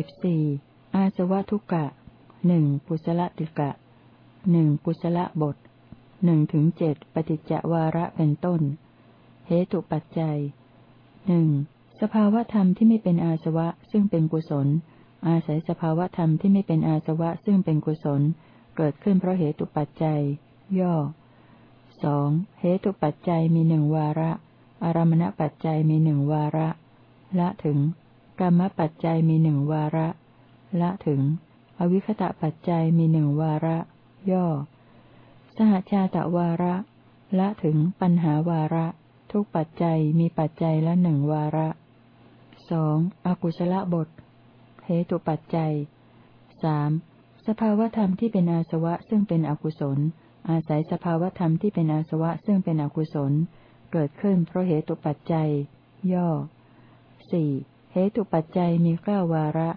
สิบสี่อาสวะทุกะหนึ่งปุสละติกะหนึ่งปุสละบทหนึ่งถึงเจ็ดปฏิจจวาระเป็นต้น เหตุปัจจัยหนึ่งสภาวธรรมที่ไม่เป็นอาสวะซึ่งเป็นกุศล อาศัยสภาวธรรมที่ไม่เป็นอาสวะซึ่งเป็นกุศล เกิดขึ้นเพราะเหตุปัจจัย ย่อสองเหตุปัจจัยมีหนึ่งวาระ อารมณปัจจัยมีหนึ่งวาระ ละถึง กรรมปัจจัยมีหนึ่งวาระ ละถึง อวิคตะปัจจัยมีหนึ่งวาระ ย่อ สหชาตวาระ ละถึงปัญหาวาระ ทุกปัจจัยมีปัจจัยละหนึ่งวาระสองอกุศลบทเหตุปัจจัยสามสภาวธรรมที่เป็นอาสวะซึ่งเป็นอกุศล อาศัยสภาวธรรมที่เป็นอาสวะซึ่งเป็นอกุศล เกิดขึ้นเพราะเหตุปัจจัย ย่อสี่ เหตุปัจจัยมีเก้าวาระ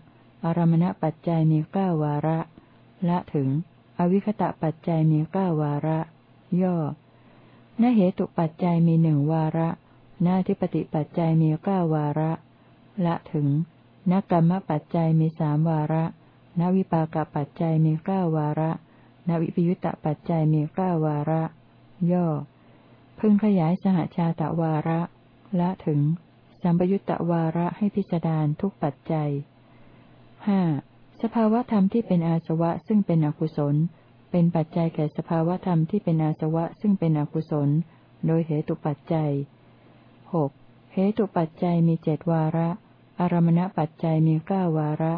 อารมณปัจจัยมีเก้าวาระ ละถึง อวิคตะปัจจัยมีเก้าวาระ ย่อนเหตุปัจจัยมีหนึ่งวาระนาทิปติปัจจัยมีเก้าวาระ ละถึงนกรรมปัจจัยมีสามวาระนวิปากปัจจัยมีเก้าวาระนวิปยุตตปัจจัยมีเก้าวาระ ย่อ พึงขยายสหชาตวาระ ละถึง สัมปยุตตวาระให้พิจารณาทุกปัจจัยห้าสภาวธรรมที่เป็นอาสวะซึ่งเป็นอกุศล เป็นปัจจัยแก่สภาวธรรมที่เป็นอาสวะซึ่งเป็นอกุศล โดยเหตุปัจจัยหกเหตุปัจจัยมีเจดวาระ อารมณปัจจัยมีเก้าวาระ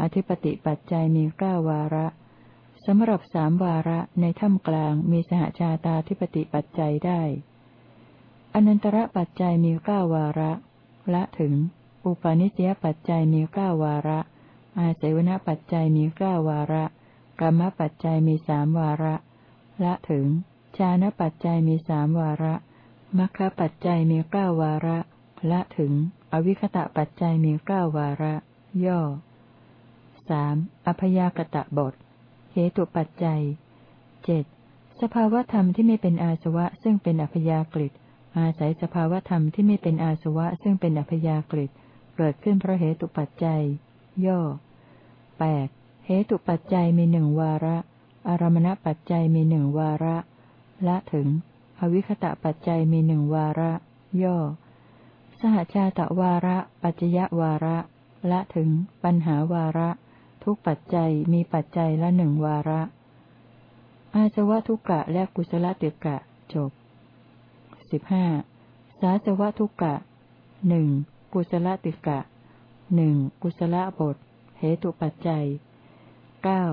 อธิปติปัจจัยมีเก้าวาระสำหรับสามวาระในถ้ำกลางมีสหชาตาธิปติปัจจัยได้ อนันตระปัจจัยมีเก้าวาระ ละถึง อุปาณิสยปัจจัยมีเก้าวาระ อาศัยวณปัจจัยมีเก้าวาระกรรมปัจจัยมีสามวาระ ละถึง ชาณปัจจัยมีสามวาระมัคคปัจจัยมีเก้าวาระ ละถึง อวิคตะปัจจัยมีเก้าวาระ ย่อสามอพยากตะบทเหตุปัจจัยเจ็ดสภาวธรรมที่ไม่เป็นอาสวะซึ่งเป็นอพยากฤิ อาศัยสภาวธรรมที่ไม่เป็นอาสวะซึ่งเป็นอพยากฤิเกิดขึ้นเพราะเหตุปัจจัย ย่อแปดเหตุปัจจัยมีหนึ่งวาระ อารมณปัจจัยมีหนึ่งวาระ ละถึง อวิคตะปัจจัยมีหนึ่งวาระ ย่อ สหชาตวาระ ปัจจยวาระ ละถึง ปัญหาวาระ ทุกปัจจัยมีปัจจัยละหนึ่งวาระ อาสวะทุกะและกุศลติกะจบ สิบห้าสาสวะทุกะหนึ่งกุศลติกะหนึ่งกุศลบท เหตุปัจจัยเก้า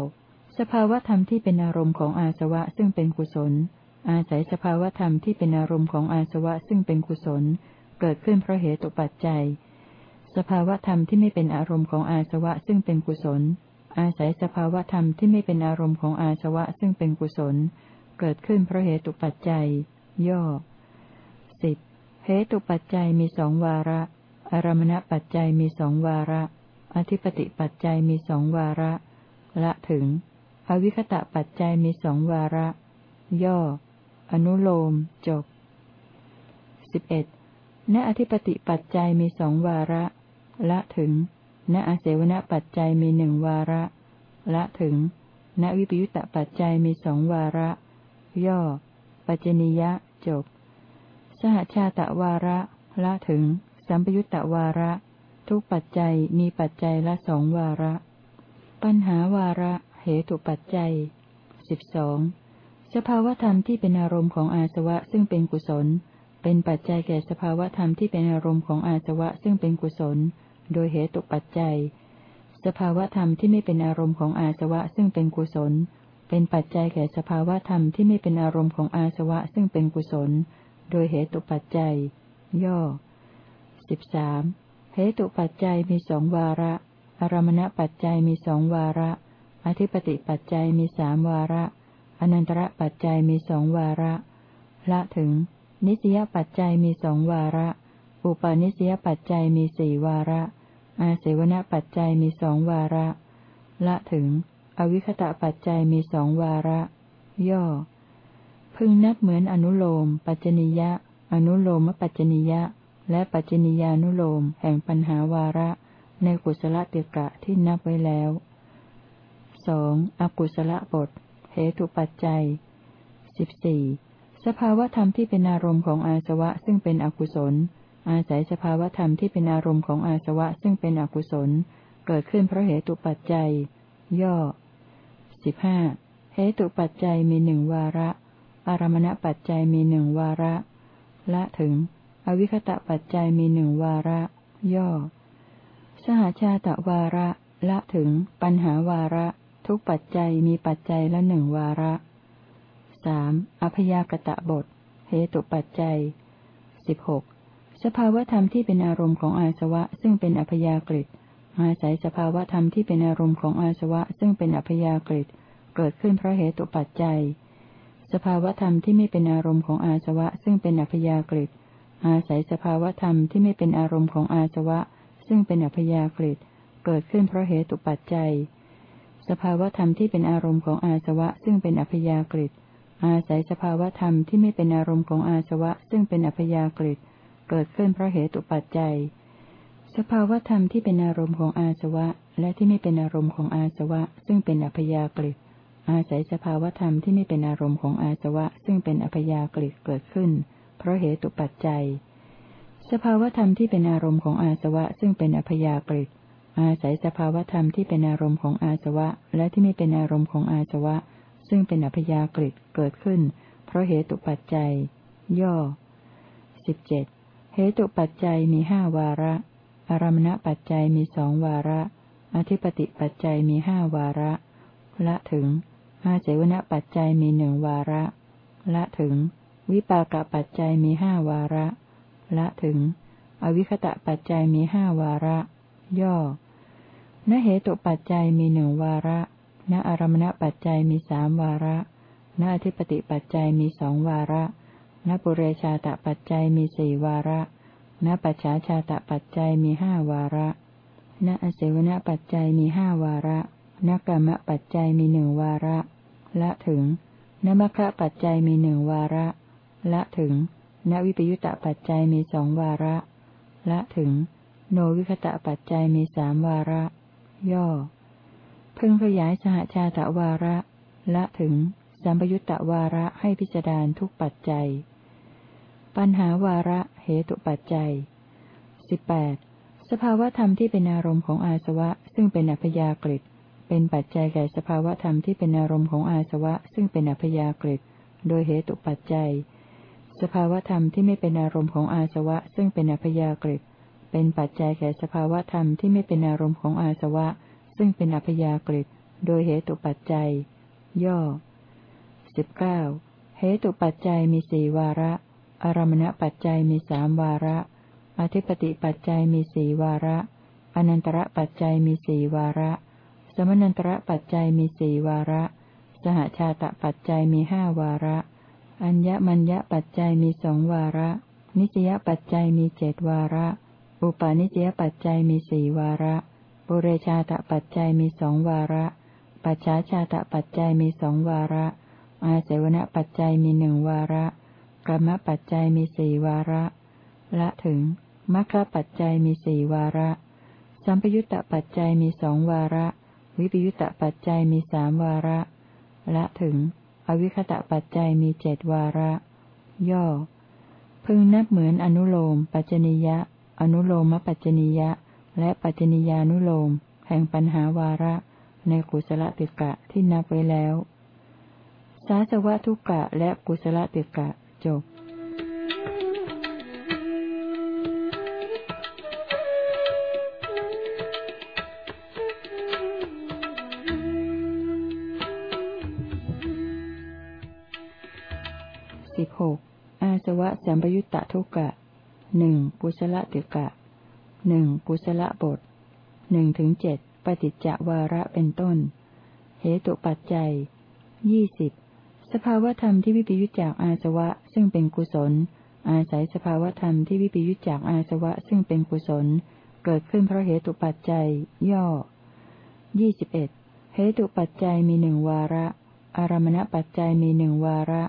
สภาวธรรมที่เป็นอารมณ์ของอาสวะซึ่งเป็นกุศล อาศัยสภาวธรรมที่เป็นอารมณ์ของอาสวะซึ่งเป็นกุศล เกิดขึ้นเพราะเหตุปัจจัย สภาวธรรมที่ไม่เป็นอารมณ์ของอาสวะซึ่งเป็นกุศล อาศัยสภาวธรรมที่ไม่เป็นอารมณ์ของอาสวะซึ่งเป็นกุศล เกิดขึ้นเพราะเหตุปัจจัย ย่อ สิบเหตุปัจจัยมีสองวาระ อารมณปัจจัยมีสองวาระ อธิปติปัจจัยมีสองวาระ ละถึง อวิคตะปัจจัยมีสองวาระ ย่อ อนุโลม จบสิบเอ็ดณอธิปติปัจจัยมีสองวาระ ละถึง ณอาเสวนปัจจัยมีหนึ่งวาระ ละถึง ณวิปยุตตปัจจัยมีสองวาระ ย่อ ปัจจนิยะ จบ สหชาตะวาระ ละถึง สัมปยุตตวาระ ทุกปัจจัยมีปัจจัยละสองวาระ ปัญหาวาระ เหตุปัจจัยสิบสองสภาวธรรมที่เป็นอารมณ์ของอาสวะซึ่งเป็นกุศล เป็นปัจจัยแก่สภาวธรรมที่เป็นอารมณ์ของอาสวะซึ่งเป็นกุศล โดยเหตุปัจจัย สภาวธรรมที่ไม่เป็นอารมณ์ของอาสวะซึ่งเป็นกุศล เป็นปัจจัยแก่สภาวธรรมที่ไม่เป็นอารมณ์ของอาสวะซึ่งเป็นกุศล โดยเหตุปัจจัย ย่อสิบสามเหตุปัจจัยมีสองวาระ อารมณปัจจัยมีสองวาระ อธิปติปัจจัยมีสามวาระ อนันตระปัจจัยมีสองวาระ ละถึง นิสยปัจจัยมีสองวาระ อุปาณิสยปัจจัยมีสี่วาระ อาเสวนปัจจัยมีสองวาระ ละถึง อวิคตะปัจจัยมีสองวาระ ย่อ พึงนับเหมือนอนุโลม ปัจจนิยะ อนุโลมปัจจนิยะ และปัจจนิยานุโลม แห่งปัญหาวาระ ในกุศลติกะที่นับไว้แล้วสองอกุศลบทเหตุปัจจัยสิบสี่สภาวธรรมที่เป็นอารมณ์ของอาสวะซึ่งเป็นอกุศล อาศัยสภาวธรรมที่เป็นอารมณ์ของอาสวะซึ่งเป็นอกุศล เกิดขึ้นเพราะเหตุปัจจัย ย่อสิบห้าเหตุปัจจัยมีหนึ่งวาระ อารมณปัจจัยมีหนึ่งวาระ ละถึง อวิคตะปัจจัยมีหนึ่งวาระ ย่อ สหชาตะวาระ ละถึง ปัญหาวาระ ทุกปัจจัยมีปัจจัยละหนึ่งวาระสามอพยากตะบท เหตุปัจจัยสิบหกสภาวธรรมที่เป็นอารมณ์ของอาสวะซึ่งเป็นอพยากฤิอาศัยสภาวธรรมที่เป็นอารมณ์ของอาสวะซึ่งเป็นอพยากฤิเกิดขึ้นเพราะเหตุปัจจัย สภาวธรรมที่ไม่เป็นอารมณ์ของอาสวะ ซึ่งเป็นอพยากฤิอาศัยสภาวธรรมที่ไม่เป็นอารมณ์ของอาสวะ ซึ่งเป็นอพยากฤิเกิดขึ้นเพราะเหตุปัจจัย สภาวธรรมที่เป็นอารมณ์ของอาสวะ ซึ่งเป็นอพยากฤิอาศัยสภาวธรรมที่ไม่เป็นอารมณ์ของอาสวะ ซึ่งเป็นอพยากฤิเกิดขึ้นเพราะเหตุปัจจัย สภาวธรรมที่เป็นอารมณ์ของอาสวะ และที่ไม่เป็นอารมณ์ของอาสวะ ซึ่งเป็นอพยากฤิ อาศัยสภาวธรรมที่ไม่เป็นอารมณ์ของอาสวะ ซึ่งเป็นอพยากฤิเกิดขึ้น เพราะเหตุปัจจัย สภาวธรรมที่เป็นอารมณ์ของอาสวะ ซึ่งเป็นอพยากฤิอาศัยสภาวธรรมที่เป็นอารมณ์ของอาสวะ และที่ไม่เป็นอารมณ์ของอาสวะ ซึ่งเป็นอัพยากฤิเกิดขึ้น เพราะเหตุปัจจัย ย่อสิบเจ็ดเหตุปัจจัยมีห้าวาระ อารมณปัจจัยมีสองวาระ อธิปติปัจจัยมีห้าวาระ ละถึง อาเจวณปัจจัยมีหนึ่งวาระ ละถึง วิปากปัจจัยมีห้าวาระ ละถึง อวิคตะปัจจัยมีห้าวาระ ย่อนเหตุปัจจัยมีหนึ่งวาระ ณอารมณปัจจัยมีสามวาระณอธิปติปัจจัยมีสองวาระณปุเรชาตปัจจัยมีสี่วาระณปัจฉาชาตปัจจัยมีห้าวาระณอเสวนปัจจัยมีห้าวาระณกรรมปัจจัยมีหนึ่งวาระ ละถึงณมคะปัจจัยมีหนึ่งวาระ ละถึงณวิปยุตตปัจจัยมีสองวาระ ละถึง โนวิคตะปัจจัยมีสามวาระ ย่อ พึงขยายสหชาตวาระ ละถึงสัมปยุตตวาระให้พิจารณาทุกปัจจัย ปัญหาวาระเหตุปัจจัยสิบแปดสภาวธรรมที่เป็นอารมณ์ของอาสวะ ซึ่งเป็นอัพยากฤิต เป็นปัจจัยแก่สภาวธรรมที่เป็นอารมณ์ของอาสวะ ซึ่งเป็นอัพยากฤิโดยเหตุปัจจัย สภาวธรรมที่ไม่เป็นอารมณ์ของอาสวะ ซึ่งเป็นอัพยากฤิเป็นปัจจัยแก่สภาวธรรมที่ไม่เป็นอารมณ์ของอาสวะ ซึ่งเป็นอัพยากฤิโดยเหตุปัจจัย ย่อสิบเก้าเหตุปัจจัยมีสี่วาระ อารมณปัจจัยมีสามวาระ อธิปติปัจจัยมีสี่วาระ อนันตระปัจจัยมีสี่วาระ สมนันตระปัจจัยมีสี่วาระ สหชาตปัจจัยมีห้าวาระ อัญญมัญญปัจจัยมีสองวาระ นิจยปัจจัยมีเจดวาระ อุปาณิจยปัจจัยมีสี่วาระ ปุเรชาตปัจจัยมีสองวาระ ปัจฉาชาตปัจจัยมีสองวาระ อาเสวนปัจจัยมีหนึ่งวาระกรรมปัจจัยมีสี่วาระ ละถึงมัคคปัจจัยมีสี่วาระ สัมปยุตตปัจจัยมีสองวาระ วิปยุตตปัจจัยมีสามวาระ ละถึง อวิคตะปัจจัยมีเจดวาระ ย่อ พึงนับเหมือนอนุโลม ปัจจนิยะ อนุโลมปัจจนิยะ และปัจจนิยานุโลม แห่งปัญหาวาระ ในกุศลติกะที่นับไว้แล้ว สาสวะทุกะและกุศลติกะจบ วะสัมปยุตตะทุกะหนึ่งกุศละติกะหนึ่งกุศละบทหนึ่งถึงเจ็ดปฏิจจวาระเป็นต้น เหตุปัจจัยยี่สิบสภาวธรรมที่วิปยุจจากอาสวะซึ่งเป็นกุศล อาศัยสภาวธรรมที่วิปยุจจากอาสวะซึ่งเป็นกุศล เกิดขึ้นเพราะเหตุปัจจัย ย่อยี่สิบเอ็ดเหตุปัจจัยมีหนึ่งวาระ อารมณปัจจัยมีหนึ่งวาระ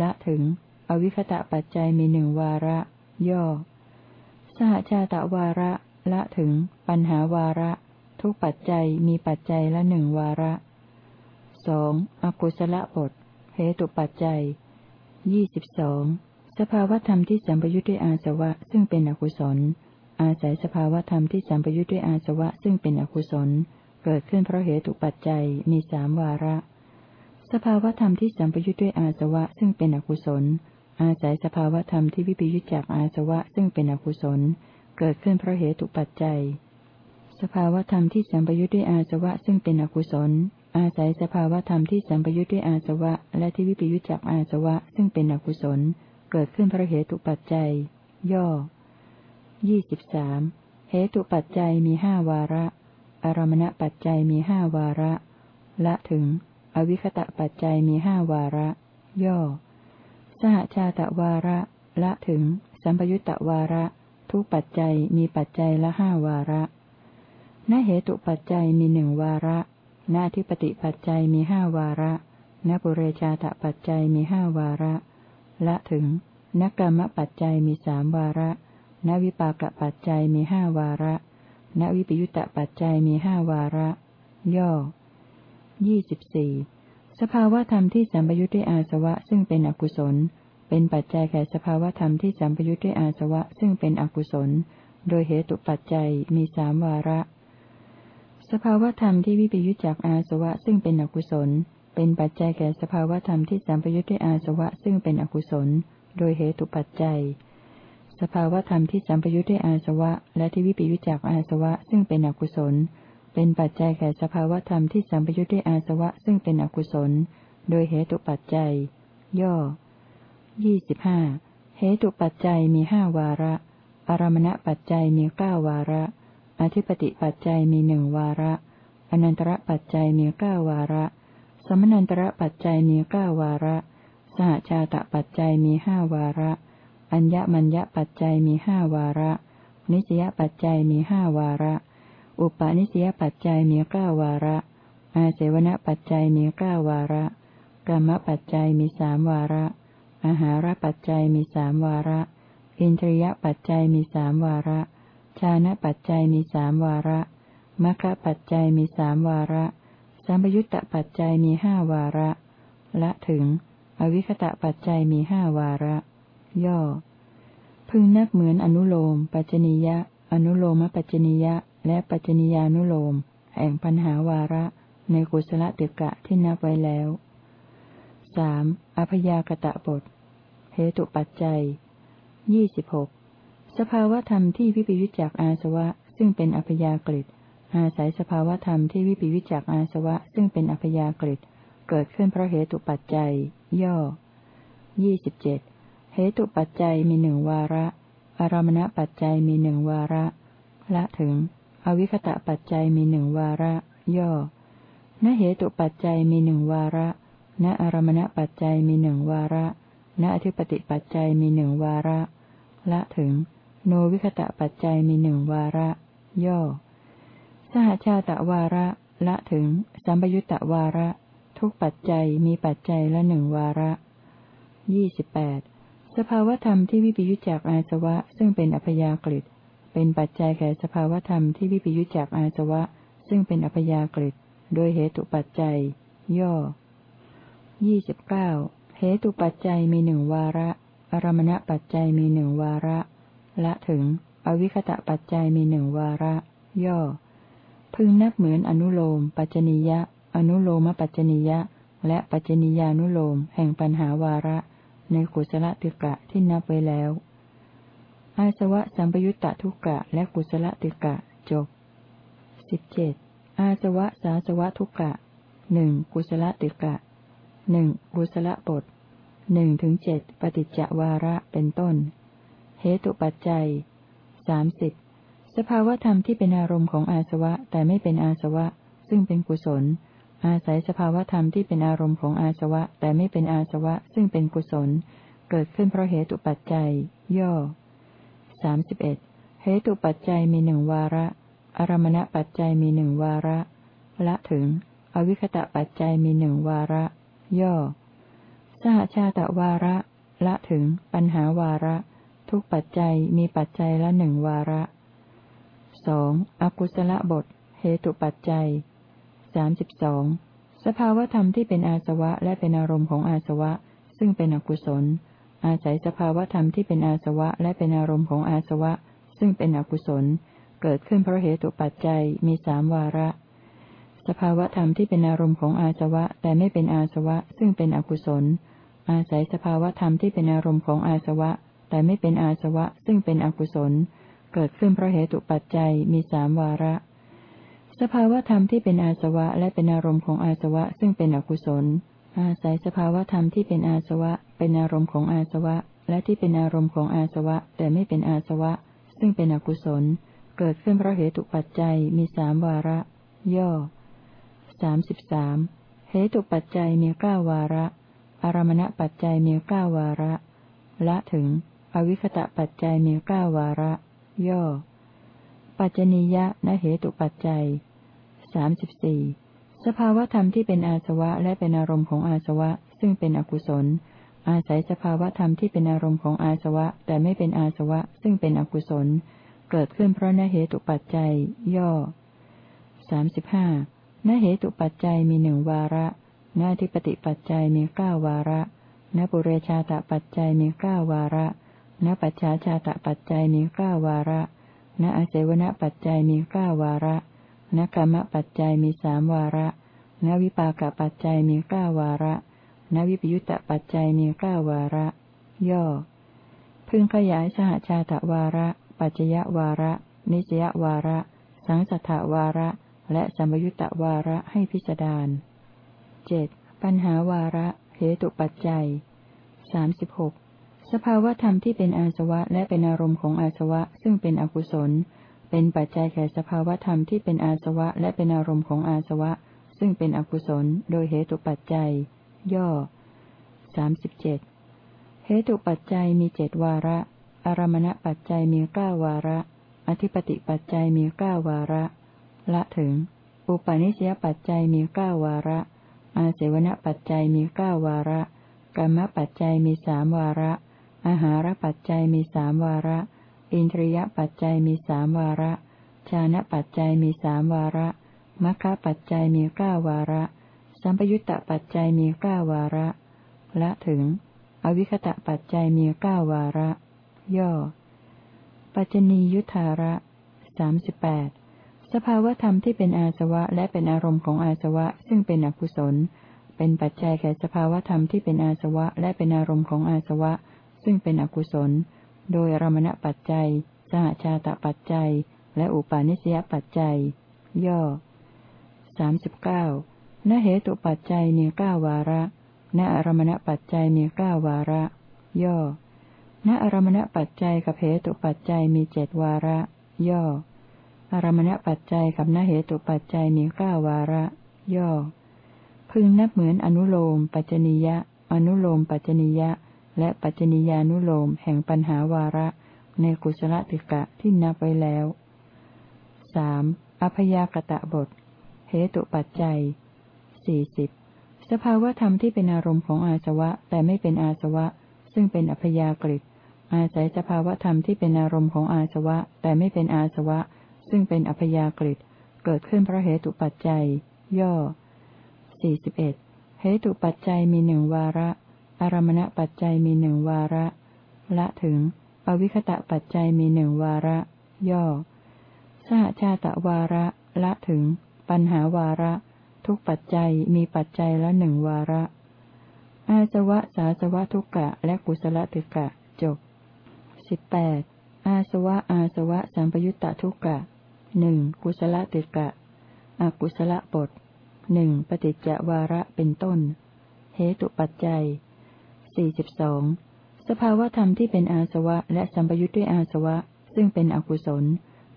ละถึง อวิคตะปัจจัยมีหนึ่งวาระ ย่อ สหชาตะวาระละถึง ปัญหาวาระ ทุกปัจจัยมีปัจจัยละหนึ่งวาระสองอกุศลบทเหตุปัจจัยยี่สิบสองสภาวธรรมที่สัมปยุทธ์ด้วยอาสวะซึ่งเป็นอกุศล อาศัยสภาวธรรมที่สัมปยุทธ์ด้วยอาสวะซึ่งเป็นอกุศล เกิดขึ้นเพราะเหตุปัจจัยมีสามวาระ สภาวธรรมที่สัมปยุทธ์ด้วยอาสวะซึ่งเป็นอกุศล อาศัยสภาวธรรมที่วิปยุจจากอาสวะซึ่งเป็นอกุศล เกิดขึ้นเพราะเหตุปัจจัย สภาวธรรมที่สัมปยุทธ์ด้วยอาสวะซึ่งเป็นอกุศล อาศัยสภาวธรรมที่สัมปยุทธ์ด้วยอาสวะ และที่วิปยุจจากอาสวะซึ่งเป็นอกุศล เกิดขึ้นเพราะเหตุปัจจัย ย่อยี่สิบสามเหตุปัจจัยมีห้าวาระ อารมณปัจจัยมีห้าวาระ ละถึง อวิคตะปัจจัยมีห้าวาระ ย่อ สหชาตวาระ ละถึง สัมปยุตตวาระ ทุกปัจจัยมีปัจจัยละห้าวาระณเหตุปัจจัยมีหนึ่งวาระณทิปติปัจจัยมีห้าวาระณปุเรชาตปัจจัยมีห้าวาระ ละถึงนกรรมปัจจัยมีสามวาระนวิปากปัจจัยมีห้าวาระนวิปยุตตปัจจัยมีห้าวาระ ย่อยี่สิบสี่ สภาวธรรมที่สัมปยุทธ์ด้วยอาสวะซึ่งเป็นอกุศล เป็นปัจจัยแก่สภาวธรรมที่สัมปยุทธ์ด้วยอาสวะซึ่งเป็นอกุศล โดยเหตุปัจจัยมีสามวาระ สภาวธรรมที่วิปยุจจากอาสวะซึ่งเป็นอกุศล เป็นปัจจัยแก่สภาวธรรมที่สัมปยุทธ์ด้วยอาสวะซึ่งเป็นอกุศล โดยเหตุปัจจัย สภาวธรรมที่สัมปยุทธ์ด้วยอาสวะ และที่วิปยุจจากอาสวะซึ่งเป็นอกุศล เป็นปัจจัยแก่สภาวธรรมที่สัมปยุทธ์ด้วยอาสวะซึ่งเป็นอกุศล โดยเหตุปัจจัย ย่อยี่สิบห้าเหตุปัจจัยมีห้าวาระ อารมณปัจจัยมีเก้าวาระ อธิปติปัจจัยมีหนึ่งวาระ อนันตระปัจจัยมีเก้าวาระ สมนันตระปัจจัยมีเก้าวาระ สหชาตปัจจัยมีห้าวาระ อัญญมัญญปัจจัยมีห้าวาระ นิสยปัจจัยมีห้าวาระ อุปาณิสยปัจจัยมีเก้าวาระ อาเสวนปัจจัยมีเก้าวาระกรรมปัจจัยมีสามวาระ อาหารปัจจัยมีสามวาระ อินทรียปัจจัยมีสามวาระ ชานะปัจจัยมีสามวาระมรรคปัจจัยมีสามวาระสัมปยุตตปัจจัยมีห้าวาระ ละถึง อวิคตะปัจจัยมีห้าวาระ ย่อ พึงนับเหมือนอนุโลม ปัจจนิยะ อนุโลมปัจจนิยะ และปัจจนิยานุโลม แห่งปัญหาวาระ ในกุศลตึกะที่นับไว้แล้วสามอพยากตะบทเหตุปัจจัยยี่สิบหกสภาวธรรมที่วิปยุจจากอาสวะ ซึ่งเป็นอพยากฤิอาศัยสภาวธรรมที่วิปิวิจักอาสวะ ซึ่งเป็นอัพยากฤิเกิดขึ้นเพราะเหตุปัจจัย ย่อยี่สิบเจ็ดเหตุปัจจัยมีหนึ่งวาระ อารมณปัจจัยมีหนึ่งวาระ ละถึง อวิคตะปัจจัยมีหนึ่งวาระ ย่อ ณเหตุปัจจัยมีหนึ่งวาระ ณอารมณปัจจัยมีหนึ่งวาระ ณอธิปติปัจจัยมีหนึ่งวาระ ละถึง โนวิคตะปัจจัยมีหนึ่งวาระ ย่อ สหชาตะวาระ ละถึง สัมปยุตตวาระ ทุกปัจจัยมีปัจจัยละหนึ่งวาระยี่สิบแปดสภาวธรรมที่วิปยุจจากอาสวะซึ่งเป็นอัพยากฤิต เป็นปัจจัยแก่สภาวธรรมที่วิปยุจจากอาสวะ ซึ่งเป็นอัพยากฤิโดยเหตุปัจจัย ย่อยี่สิบเก้าเหตุปัจจัยมีหนึ่งวาระ อารมณปัจจัยมีหนึ่งวาระ ละถึง อวิคตะปัจจัยมีหนึ่งวาระ ย่อ พึงนับเหมือนอนุโลม ปัจจนิยะ อนุโลมปัจจนิยะ และปัจจนิยานุโลม แห่งปัญหาวาระ ในกุศละติกะที่นับไว้แล้ว อาสวะสัมปยุตตะทุกะและกุศลติกะจบสิบเจ็ดอาสวะสาสวะทุกะหนึ่งกุศลติกะหนึ่งกุศลบทหนึ่งถึงเจ็ดปฏิจจวาระเป็นต้น เหตุปัจจัยสามสิบสภาวธรรมที่เป็นอารมณ์ของอาสวะแต่ไม่เป็นอาสวะ ซึ่งเป็นกุศล อาศัยสภาวธรรมที่เป็นอารมณ์ของอาสวะ แต่ไม่เป็นอาสวะ ซึ่งเป็นกุศล เกิดขึ้นเพราะเหตุปัจจัย ย่อ สามสิบเอ็ดเหตุปัจจัยมีหนึ่งวาระ อารมณปัจจัยมีหนึ่งวาระ ละถึง อวิคตะปัจจัยมีหนึ่งวาระ ย่อ สหชาตะวาระ ละถึง ปัญหาวาระ ทุกปัจจัยมีปัจจัยละหนึ่งวาระสองอกุศลบท เหตุปัจจัยสามสิบสองสภาวธรรมที่เป็นอาสวะและเป็นอารมณ์ของอาสวะ ซึ่งเป็นอกุศล อาศัยสภาวธรรมที่เป็นอาสวะและเป็นอารมณ์ของอาสวะ ซึ่งเป็นอกุศล เกิดขึ้นเพราะเหตุปัจจัยมีสามวาระ สภาวธรรมที่เป็นอารมณ์ของอาสวะ แต่ไม่เป็นอาสวะ ซึ่งเป็นอกุศล อาศัยสภาวธรรมที่เป็นอารมณ์ของอาสวะ แต่ไม่เป็นอาสวะ ซึ่งเป็นอกุศล เกิดขึ้นเพราะเหตุปัจจัยมีสามวาระ สภาวธรรมที่เป็นอาสวะและเป็นอารมณ์ของอาสวะ ซึ่งเป็นอกุศล อาศัยสภาวธรรมที่เป็นอาสวะ เป็นอารมณ์ของอาสวะ และที่เป็นอารมณ์ของอาสวะ แต่ไม่เป็นอาสวะ ซึ่งเป็นอกุศล เกิดขึ้นเพราะเหตุปัจจัยมีสามวาระ ย่อสามสิบสามเหตุปัจจัยมีเก้าวาระ อารมณปัจจัยมีเก้าวาระ ละถึง อวิคตะปัจจัยมีเก้าวาระ ย่อ ปัจจนียะนเหตุปัจจัยสามสิบสี่ สภาวธรรมที่เป็นอาสวะและเป็นอารมณ์ของอาสวะ ซึ่งเป็นอกุศล อาศัยสภาวธรรมที่เป็นอารมณ์ของอาสวะ แต่ไม่เป็นอาสวะ ซึ่งเป็นอกุศล เกิดขึ้นเพราะนเหตุปัจจัย ย่อสามสิบห้านเหตุปัจจัยมีหนึ่งวาระนาทิปติปัจจัยมีเก้าวาระนปุเรชาตปัจจัยมีเก้าวาระนปัจฉาชาตปัจจัยมีเก้าวาระนอาเสวนปัจจัยมีเก้าวาระ นกรรมปัจจัยมีสามวาระนวิปากปัจจัยมีเก้าวาระนวิปยุตตปัจจัยมีเก้าวาระ ย่อ พึงขยายสหชาตวาระ ปัจจยวาระ นิจยวาระ สังสัทธวาระ และสัมยุตตวาระให้พิจารณาเจ็ดปัญหาวาระ เหตุปัจจัยสามสิบหกสภาวธรรมที่เป็นอาสวะและเป็นอารมณ์ของอาสวะซึ่งเป็นอกุศล เป็นปัจจัยแก่สภาวธรรมที่เป็นอาสวะและเป็นอารมณ์ของอาสวะ ซึ่งเป็นอกุศล โดยเหตุปัจจัย ย่อสามสิบเจ็ดเหตุปัจจัยมีเจดวาระ อารมณปัจจัยมีเก้าวาระ อธิปติปัจจัยมีเก้าวาระ ละถึง อุปาณิสยปัจจัยมีเก้าวาระ อาเสวนปัจจัยมีเก้าวาระกรรมปัจจัยมีสามวาระ อาหารปัจจัยมีสามวาระ อินทรียปัจจัยมีสามวาระ ชานะปัจจัยมีสามวาระมัคคะปัจจัยมีเก้าวาระ สัมปยุตตปัจจัยมีเก้าวาระ ละถึง อวิคตะปัจจัยมีเก้าวาระ ย่อ ปัจจนียุทธาระสามสิบแปดสภาวธรรมที่เป็นอาสวะและเป็นอารมณ์ของอาสวะซึ่งเป็นอกุศล เป็นปัจจัยแก่สภาวธรรมที่เป็นอาสวะและเป็นอารมณ์ของอาสวะ ซึ่งเป็นอกุศล โดยรมณปัจจัย สหชาตปัจจัย และอุปาณิสยปัจจัย ย่อสามสิบเก้านเหตุปัจจัยมีเก้าวาระณอารมณปัจจัยมีเก้าวาระ ย่อณอารมณปัจจัยกับเหตุปัจจัยมีเจดวาระ ย่อ อารมณปัจจัยกับนเหตุปัจจัยมีเก้าวาระ ย่อ พึงนับเหมือนอนุโลมปัจจนิยะ อนุโลมปัจจนิยะ และปัจจนิยานุโลมแห่งปัญหาวาระ ในกุศลติกะที่นับไว้แล้วสามอพยากตะบท เหตุปัจจัยสี่สิบสภาวธรรมที่เป็นอารมณ์ของอาสวะ แต่ไม่เป็นอาสวะ ซึ่งเป็นอพยากฤิอาศัยสภาวธรรมที่เป็นอารมณ์ของอาสวะ แต่ไม่เป็นอาสวะ ซึ่งเป็นอพยากฤิเกิดขึ้นเพราะเหตุปัจจัย ย่อสี่สิบเอ็ดเหตุปัจจัยมีหนึ่งวาระ อารมณปัจจัยมีหนึ่งวาระ ละถึงอวิคตะปัจจัยมีหนึ่งวาระ ย่อสหชาตะวาระ ละถึง ปัญหาวาระ ทุกปัจจัยมีปัจจัยละหนึ่งวาระ อาสวะสาสวะทุกกะ และกุศลติกะ จบสิบแปดอาสวะอาสวะสัมปยุตตะทุกกะหนึ่งกุศลติกะอกุศลบทหนึ่งปฏิจจวาระเป็นต้น เหตุปัจจัย สี่สิบสองสภาวธรรมที่เป็นอาสวะและสัมปยุทธ์ด้วยอาสวะ ซึ่งเป็นอกุศล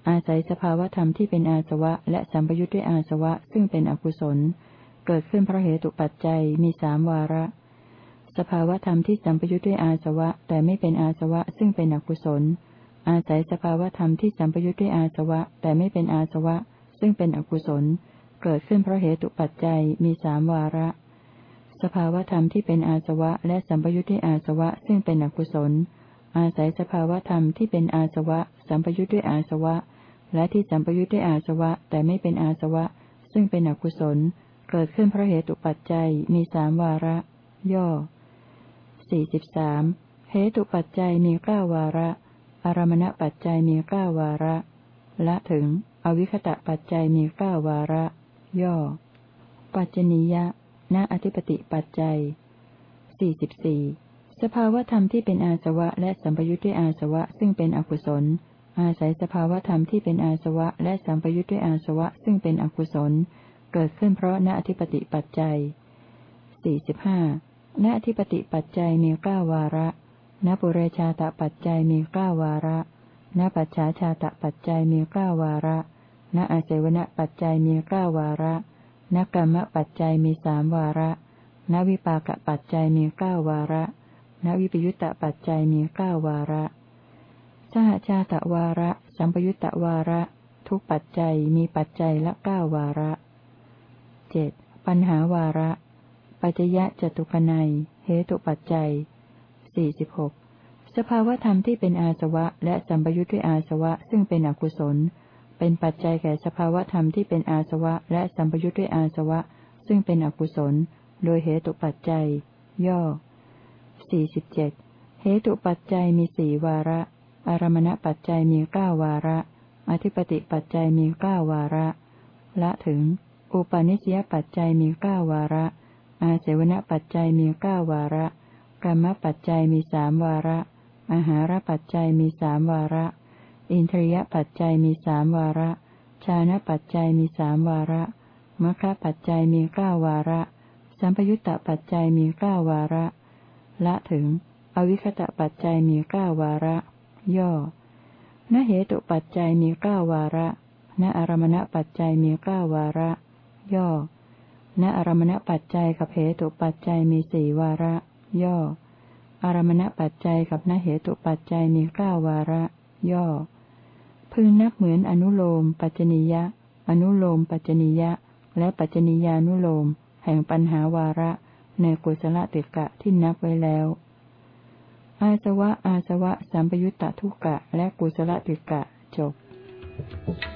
อาศัยสภาวธรรมที่เป็นอาสวะ และสัมปยุทธ์ด้วยอาสวะ ซึ่งเป็นอกุศล เกิดขึ้นเพราะเหตุปัจจัยมีสามวาระ สภาวธรรมที่สัมปยุทธ์ด้วยอาสวะ แต่ไม่เป็นอาสวะ ซึ่งเป็นอกุศล อาศัยสภาวธรรมที่สัมปยุทธ์ด้วยอาสวะ แต่ไม่เป็นอาสวะ ซึ่งเป็นอกุศล เกิดขึ้นเพราะเหตุปัจจัยมีสามวาระ สภาวธรรมที่เป็นอาสวะและสัมปยุทธ์ด้วยอาสวะซึ่งเป็นอกุศล อาศัยสภาวธรรมที่เป็นอาสวะ สัมปยุทธ์ด้วยอาสวะ และที่สัมปยุทธ์ด้วยอาสวะ แต่ไม่เป็นอาสวะ ซึ่งเป็นอกุศล เกิดขึ้นเพราะเหตุปัจจัยมีสามวาระ ย่อสี่สิบสามเหตุปัจจัยมีเก้าวาระ อารมณปัจจัยมีเก้าวาระ ละถึง อวิคตะปัจจัยมีเก้าวาระ ย่อ ปัจจนิยะ ณอธิปติปัจจัยสี่สิบสี่สภาวธรรมที่เป็นอาสวะและสัมปยุทธ์ด้วยอาสวะซึ่งเป็นอกุศล อาศัยสภาวธรรมที่เป็นอาสวะและสัมปยุทธ์ด้วยอาสวะซึ่งเป็นอกุศล เกิดขึ้นเพราะณอธิปติปัจจัยสี่สิบห้าณอธิปติปัจจัยมีเก้าวาระณปุเรชาตปัจจัยมีเก้าวาระณปัจฉาชาตปัจจัยมีเก้าวาระณอาเสวณปัจจัยมีเก้าวาระ ณกรรมปัจจัยมีสามวาระณวิปากปัจจัยมีเก้าวาระณวิปยุตตปัจจัยมีเก้าวาระ สหชาตวาระ สัมปยุตตวาระ ทุกปัจจัยมีปัจจัยละเก้าวาระเจ็ดปัญหาวาระ ปัจยะจตุคนัยเหตุปัจจัยสี่สิบหกสภาวธรรมที่เป็นอาสวะและสัมปยุทธ์ด้วยอาสวะซึ่งเป็นอกุศล เป็นปัจจัยแก่สภาวธรรมที่เป็นอาสวะ และสัมปยุทธ์ด้วยอาสวะ ซึ่งเป็นอกุศล โดยเหตุปัจจัย ย่อ สี่สิบเจ็ดเหตุปัจจัยมีสี่วาระ อารมณปัจจัยมีเก้าวาระ อธิปติปัจจัยมีเก้าวาระ ละถึง อุปาณิสยปัจจัยมีเก้าวาระ อาเสวนปัจจัยมีเก้าวาระกรรมปัจจัยมีสามวาระ อาหารปัจจัยมีสามวาระ อินทรียปัจจัยมีสามวาระ ชานะปัจจัยมีสามวาระมรรคปัจจัยมีเก้าวาระ สัมปยุตตปัจจัยมีเก้าวาระ ละถึง อวิคตะปัจจัยมีเก้าวาระ ย่อ ณเหตุปัจจัยมีเก้าวาระ ณอารมณปัจจัยมีเก้าวาระ ย่อ ณอารมณปัจจัยกับเหตุปัจจัยมีสี่วาระ ย่อ อารมณปัจจัยกับณเหตุปัจจัยมีเก้าวาระ ย่อ พึงนับเหมือนอนุโลม ปัจจนิยะ อนุโลม ปัจจนิยะ และปัจจนิยานุโลม แห่งปัญหาวาระ ในกุศลติกะที่นับไว้แล้ว อาสวะอาสวะสัมปยุตตทุกะ และกุศลติกะจบสิบ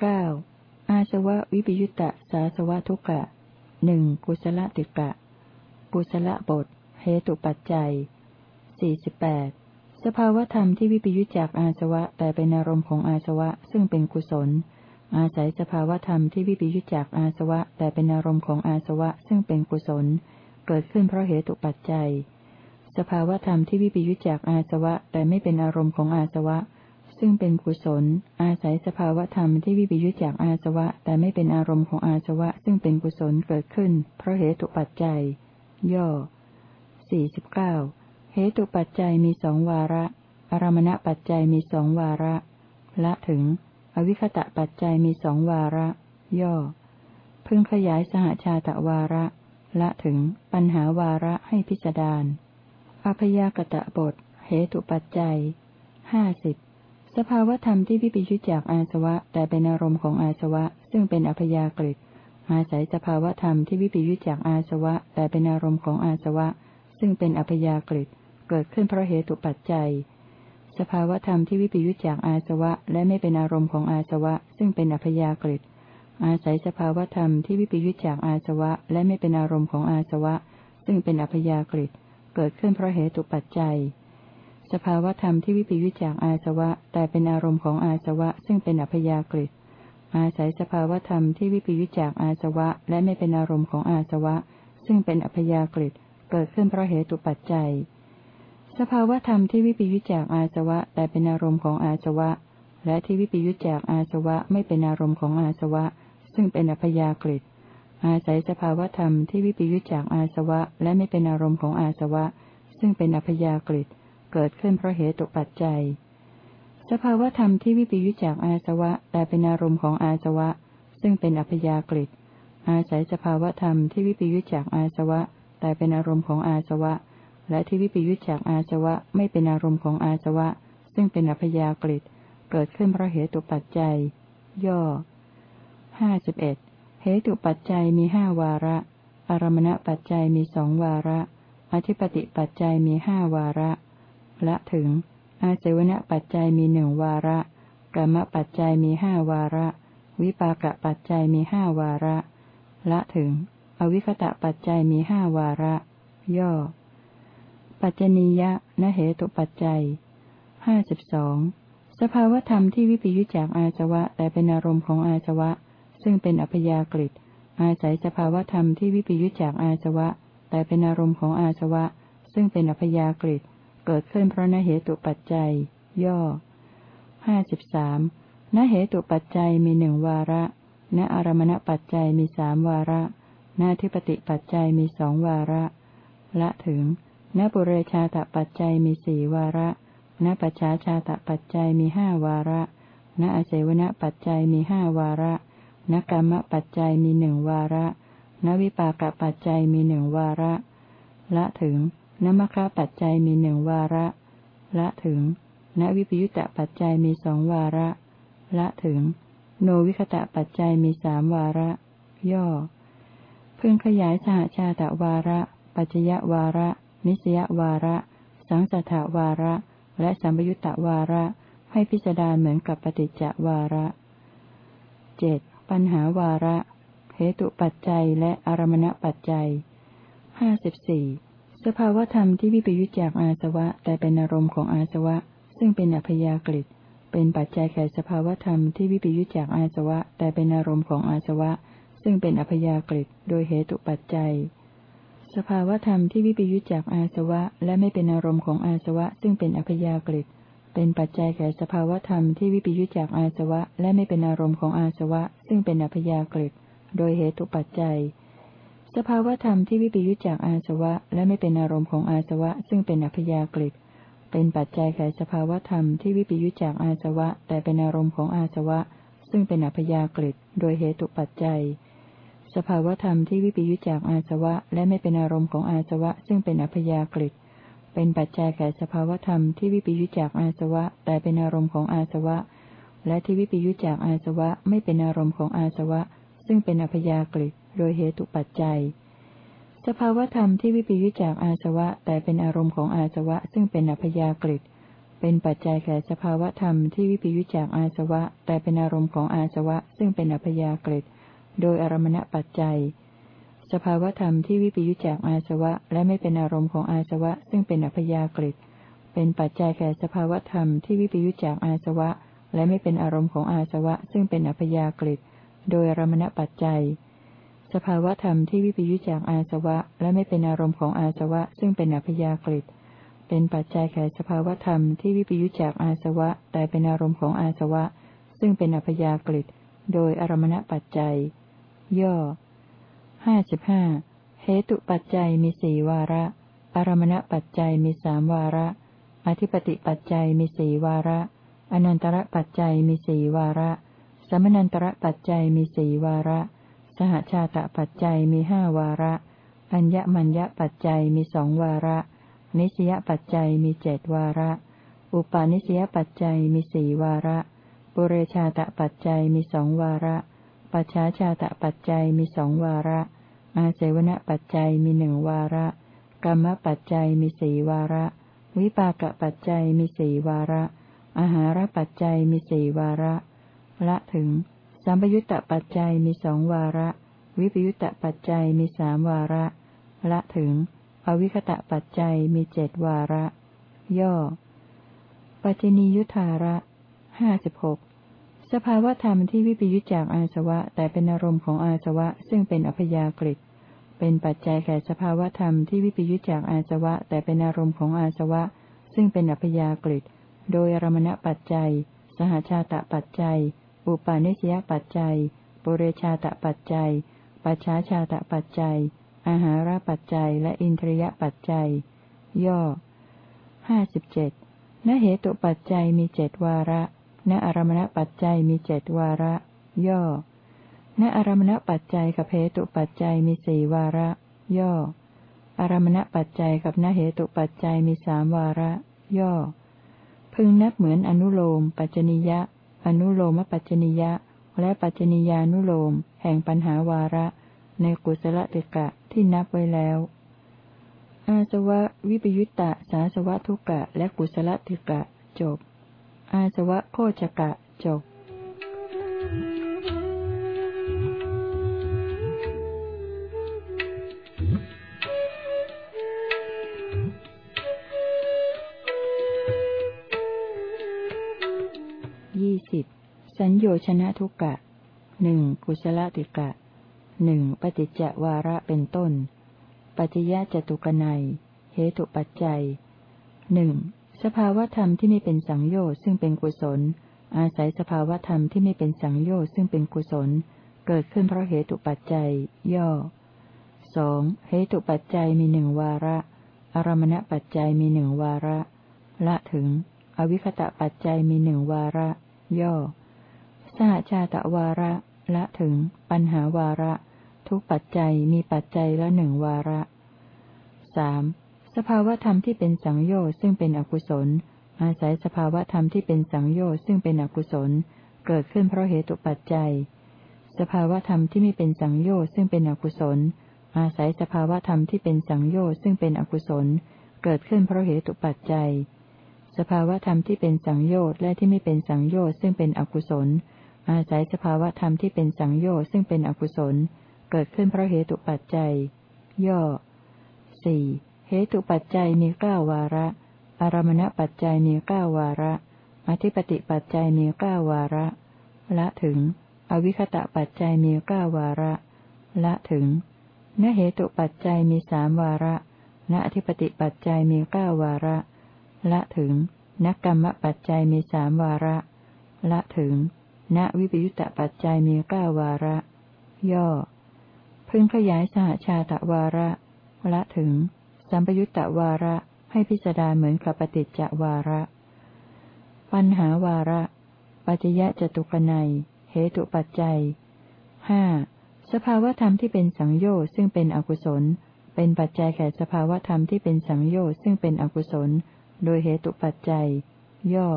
เก้าอาสวะวิปยุตตะสาสวะทุกะหนึ่งกุศลติกะ กุศลบทเหตุปัจจัยสี่สิบแปดสภาวธรรมที่วิปยุจจากอาสวะแต่เป็นอารมณ์ของอาสวะซึ่งเป็นกุศล อาศัยสภาวธรรมที่วิปยุจจากอาสวะแต่เป็นอารมณ์ของอาสวะซึ่งเป็นกุศล เกิดขึ้นเพราะเหตุปัจจัย สภาวธรรมที่วิปยุจจากอาสวะแต่ไม่เป็นอารมณ์ของอาสวะ ซึ่งเป็นกุศล อาศัยสภาวธรรมที่วิปยุจจากอาสวะ แต่ไม่เป็นอารมณ์ของอาสวะ ซึ่งเป็นกุศลเกิดขึ้น เพราะเหตุปัจจัย ย่อ สี่สิบเก้าเหตุปัจจัยมีสองวาระ อารมณปัจจัยมีสองวาระ ละถึง อวิคตะปัจจัยมีสองวาระ ย่อ พึงขยายสหชาตะวาระ ละถึง ปัญหาวาระให้พิจารณาอพยากตะบท เหตุปัจจัยห้าสิบ สภาวธรรมที่วิปิยุจากอาสวะ แต่เป็นอารมณ์ของอาสวะ ซึ่งเป็นอพยากฤิอาศัยสภาวธรรมที่วิปิยุจากอาสวะ แต่เป็นอารมณ์ของอาสวะ ซึ่งเป็นอัพยากฤิเกิดขึ้นเพราะเหตุปัจจัย สภาวธรรมที่วิปิยุจากอาสวะ และไม่เป็นอารมณ์ของอาสวะ ซึ่งเป็นอัพยากฤิอาศัยสภาวธรรมที่วิปิยุจจากอาสวะ และไม่เป็นอารมณ์ของอาสวะ ซึ่งเป็นอัพยากฤิเกิดขึ้นเพราะเหตุปัจจัย สภาวธรรมที่วิปยุจจากอาสวะ แต่เป็นอารมณ์ของอาสวะ ซึ่งเป็นอัพยากฤิอาศัยสภาวธรรมที่วิปยุจจากอาสวะ และไม่เป็นอารมณ์ของอาสวะ ซึ่งเป็นอัพยากฤิเกิดขึ้นเพราะเหตุปัจจัย สภาวธรรมที่วิปยุจจากอาสวะ แต่เป็นอารมณ์ของอาสวะ และที่วิปยุจจากอาสวะไม่เป็นอารมณ์ของอาสวะ ซึ่งเป็นอัพยากฤิอาศัยสภาวธรรมที่วิปยุจจากอาสวะ และไม่เป็นอารมณ์ของอาสวะ ซึ่งเป็นอัพยากฤิ เกิดขึ้นเพราะเหตุปัจจัย สภาวธรรมที่วิปยุจจากอาสวะแต่เป็นอารมณ์ของอาสวะ ซึ่งเป็นอัพยากฤิอาศัยสภาวธรรมที่วิปยุจจากอาสวะ แต่เป็นอารมณ์ของอาสวะ และที่วิปยุจจากอาสวะไม่เป็นอารมณ์ของอาสวะ ซึ่งเป็นอัพยากฤิเกิดขึ้นเพราะเหตุปัจจัย ย่อห้าสิบเอ็ดเหตุปัจจัยมีห้าวาระ อารมณปัจจัยมีสองวาระ อธิปติปัจจัยมีห้าวาระ ละถึง อาเสวนปัจจัยมีหนึ่งวาระกรรมปัจจัยมีห้าวาระ วิปากปัจจัยมีห้าวาระ ละถึง อวิคตะปัจจัยมีห้าวาระ ย่อ ปัจจนียะนเหตุปัจจัยห้าสิบสองสภาวธรรมที่วิปยุจจากอาสวะ แต่เป็นอารมณ์ของอาสวะ ซึ่งเป็นอัพยากฤิอาศัยสภาวธรรมที่วิปยุจจากอาสวะ แต่เป็นอารมณ์ของอาสวะ ซึ่งเป็นอัพยากฤิเกิดขึ้นเพราะนเหตุปัจจัย ย่อห้าสิบสามนเหตุปัจจัยมีหนึ่งวาระ ณอารมณปัจจัยมีสามวาระณทิปติปัจจัยมีสองวาระ ละถึงณปุเรชาตปัจจัยมีสี่วาระ ณปัจฉาชาตปัจจัยมีห้าวาระ ณอเสวนปัจจัยมีห้าวาระ ณกรรมปัจจัยมีหนึ่งวาระ ณวิปากปัจจัยมีหนึ่งวาระ ละถึง ณมคปัจจัยมีหนึ่งวาระ ละถึง ณวิปยุตตปัจจัยมีสองวาระ ละถึง โนวิคตะปัจจัยมีสามวาระ ย่อ พึงขยายสหชาตวาระ ปัจจยวาระ นิสยวาระ สังสัทวาระ และสัมยุญตวาระ ให้พิจารณาเหมือนกับปฏิจจวาระเจ็ดปัญหาวาระเหตุปัจจัยและอารมณปัจจัยห้าสิบสี่ สภาวธรรมที่วิปยุจจากอาสวะ แต่เป็นอารมณ์ของอาสวะ ซึ่งเป็นอัพยากฤิเป็นปัจจัยแก่สภาวธรรมที่วิปยุจจากอาสวะ แต่เป็นอารมณ์ของอาสวะ ซึ่งเป็นอัพยากฤิโดยเหตุปัจจัย สภาวธรรมที่วิปยุจจากอาสวะ และไม่เป็นอารมณ์ของอาสวะ ซึ่งเป็นอัพยากฤิเป็นปัจจัยแก่สภาวธรรมที่วิปยุจจากอาสวะ และไม่เป็นอารมณ์ของอาสวะ ซึ่งเป็นอัพยากฤิโดยเหตุปัจจัย สภาวธรรมที่วิปยุจจากอาสวะ และไม่เป็นอารมณ์ของอาสวะ ซึ่งเป็นอัพยากฤิเป็นปัจจัยแก่สภาวธรรมที่วิปยุจจากอาสวะ แต่เป็นอารมณ์ของอาสวะ ซึ่งเป็นอัพยากฤิโดยเหตุปัจจัย สภาวธรรมที่วิปยุจจากอาสวะ และไม่เป็นอารมณ์ของอาสวะ ซึ่งเป็นอัพยากฤิเป็นปัจจัยแก่สภาวธรรมที่วิปยุจจากอาสวะ แต่เป็นอารมณ์ของอาสวะ และที่วิปยุจจากอาสวะ ไม่เป็นอารมณ์ของอาสวะ ซึ่งเป็นอัพยากฤิ โดยเหตุปัจจัย สภาวธรรมที่วิปยุจจากอาสวะ แต่เป็นอารมณ์ของอาสวะซึ่งเป็นอัพยากฤิตเป็นปัจจัยแก่สภาวธรรมที่วิปยุจจากอาสวะ แต่เป็นอารมณ์ของอาสวะ ซึ่งเป็นอัพยากฤิตโดยอารมณปัจจัย สภาวธรรมที่วิปยุจจากอาสวะ และไม่เป็นอารมณ์ของอาสวะ ซึ่งเป็นอัพยากฤิตเป็นปัจจัยแก่สภาวธรรมที่วิปยุจจากอาสวะ และไม่เป็นอารมณ์ของอาสวะ ซึ่งเป็นอัพยากฤิตโดยอารมณปัจจัย สภาวธรรมที่วิปยุจจากอาสวะ และไม่เป็นอารมณ์ของอาสวะ ซึ่งเป็นอัพยากฤิเป็นปัจจัยแก่สภาวธรรมที่วิปยุจจากอาสวะ แต่เป็นอารมณ์ของอาสวะ ซึ่งเป็นอัพยากฤิโดยอารมณปัจจัย ย่อห้าสิบห้าเหตุปัจจัยมีสี่วาระ อารมณปัจจัยมีสามวาระ อธิปติปัจจัยมีสี่วาระ อนันตระปัจจัยมีสี่วาระ สมนันตระปัจจัยมีสี่วาระ สหชาตปัจจัยมีห้าวาระ อัญญมัญญปัจจัยมีสองวาระ นิสยปัจจัยมีเจดวาระ อุปาณิสยปัจจัยมีสี่วาระ ปุเรชาตปัจจัยมีสองวาระ ปัจฉาชาตะปัจจัยมีสองวาระ อาเสวนปัจจัยมีหนึ่งวาระ กรรมปัจจัยมีสี่วาระ วิปากปัจจัยมีสี่วาระ อาหารปัจจัยมีสี่วาระ ละถึง สัมปยุตตปัจจัยมีสองวาระ วิปยุตตปัจจัยมีสามวาระ ละถึง อวิคตะปัจจัยมีเจ็ดวาระ ย่อ ปัจจนียุทธาระห้าสิบหกสภาวธรรมที่วิปยุจจากอาสวะ แต่เป็นอารมณ์ของอาสวะ ซึ่งเป็นอพยากฤิเป็นปัจจัยแก่สภาวธรรมที่วิปยุจจากอาสวะ แต่เป็นอารมณ์ของอาสวะ ซึ่งเป็นอพยากฤิโดยอรมณปัจจัย สหชาตปัจจัย อุปาณิสยปัจจัยปุเรชาตปัจจัย ปัจฉาชาตปัจจัย อาหารปัจจัย และอินทรียปัจจัย ย่อห้าสิบเจ็ดนเหตุปัจจัยมีเจ็ดวาระ ณอารมณปัจจัยมีเจดวาระ ย่อ ณอารมณปัจจัยกับเหตุปัจจัยมีสี่วาระ ย่อ อารมณปัจจัยกับนเหตุปัจจัยมีสามวาระ ย่อ พึงนับเหมือนอนุโลม ปัจจนิยะ อนุโลมปัจจนิยะ และปัจจนิยานุโลม แห่งปัญหาวาระ ในกุศลติกะที่นับไว้แล้ว อาสวะวิปยุตตะสาสวะทุกะ และกุศลติกะจบ อาสวะโคจกะจบ โยชนะทุกกะหนึ่งกุศลติกะหนึ่งปฏิจจวาระเป็นต้น ปัจจยะจตุกนัยเหตุปัจจัยหนึ่งสภาวธรรมที่ไม่เป็นสังโยชน์ซึ่งเป็นกุศล อาศัยสภาวธรรมที่ไม่เป็นสังโยชน์ซึ่งเป็นกุศล เกิดขึ้นเพราะเหตุปัจจัย ย่อสองเหตุปัจจัยมีหนึ่งวาระ อารมณปัจจัยมีหนึ่งวาระ ละถึง อวิคตะปัจจัยมีหนึ่งวาระ ย่อ หชาตวาระ ละถึง ปัญหาวาระ ทุกปัจจัยมีปัจจัยละหนึ่งวาระสามสภาวธรรมที่เป็นสังโยชน์ซึ่งเป็นอกุศล อาศัยสภาวธรรมที่เป็นสังโยชน์ซึ่งเป็นอกุศล เกิดขึ้นเพราะเหตุปัจจัย สภาวธรรมที่ไม่เป็นสังโยชน์ซึ่งเป็นอกุศล อาศัยสภาวธรรมที่เป็นสังโยชน์ซึ่งเป็นอกุศล เกิดขึ้นเพราะเหตุปัจจัย สภาวธรรมที่เป็นสังโยชน์และที่ไม่เป็นสังโยชน์ซึ่งเป็นอกุศล อาศัยสภาวะธรรมที่เป็นสังโยชน์ซึ่งเป็นอกุศล เกิดขึ้นเพราะเหตุปัจจัย ย่อสี่เหตุปัจจัยมีเก้าวาระ อารมณปัจจัยมีเก้าวาระ อธิปติปัจจัยมีเก้าวาระ ละถึง อวิคตะปัจจัยมีเก้าวาระ ละถึงนเหตุปัจจัยมีสามวาระณอธิปติปัจจัยมีเก้าวาระ ละถึงนักกรรมปัจจัยมีสามวาระ ละถึง ณวิปยุตตปัจจัยมีเก้าวาระ ย่อ พึงขยายสหชาตวาระละถึง สัมปยุตตวาระให้พิจารณาเหมือนกับปฏิจจวาระ ปัญหาวาระ ปัจจยะจตุกนัย เหตุปัจจัยห้าสภาวธรรมที่เป็นสังโยชน์ซึ่งเป็นอกุศล เป็นปัจจัยแก่สภาวธรรมที่เป็นสังโยชน์ซึ่งเป็นอกุศล โดยเหตุปัจจัย ย่อ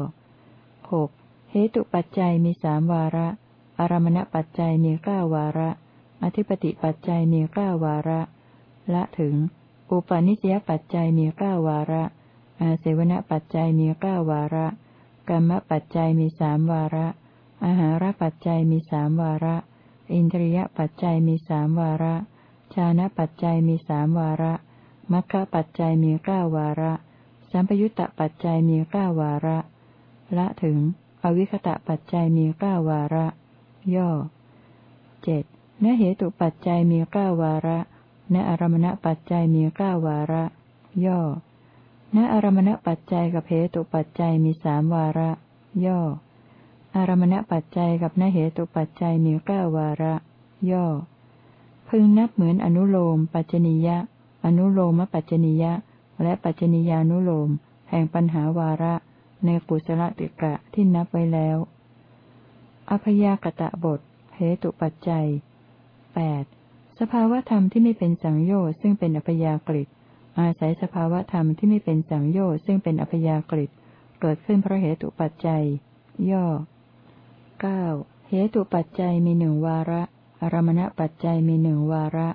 หก เหตุปัจจัยมีสามวาระ อารมณปัจจัยมีเก้าวาระ อธิปติปัจจัยมีเก้าวาระ ละถึง อุปาณิสยปัจจัยมีเก้าวาระ อาเสวนปัจจัยมีเก้าวาระ กรรมปัจจัยมีสามวาระ อาหารปัจจัยมีสามวาระ อินทรียปัจจัยมีสามวาระ ชานะปัจจัยมีสามวาระมัคคปัจจัยมีเก้าวาระ สัมปยุตตปัจจัยมีเก้าวาระ ละถึง อวิคตะปัจจัยมีเก้าวาระ ย่อเจ็ดนเหตุปัจจัยมีเก้าวาระณอารมณปัจจัยมีเก้าวาระ ย่อณอารมณปัจจัยกับเหตุปัจจัยมีสามวาระ ย่อ อารมณปัจจัยกับนเหตุปัจจัยมีเก้าวาระ ย่อ พึงนับเหมือนอนุโลม ปัจจนิยะ อนุโลมปัจจนิยะ และปัจจนิยานุโลม แห่งปัญหาวาระ ในกุศลติกะที่นับไว้แล้ว อพยากตะบทเหตุปัจจัยแปดสภาวธรรมที่ไม่เป็นสังโยชน์ซึ่งเป็นอัพยากฤิอาศัยสภาวธรรมที่ไม่เป็นสังโยชน์ซึ่งเป็นอัพยากฤิเกิดขึ้นเพราะเหตุปัจจัย ย่อเก้าเหตุปัจจัยมีหนึ่งวาระอารมณปัจจัยมีหนึ่งวาระ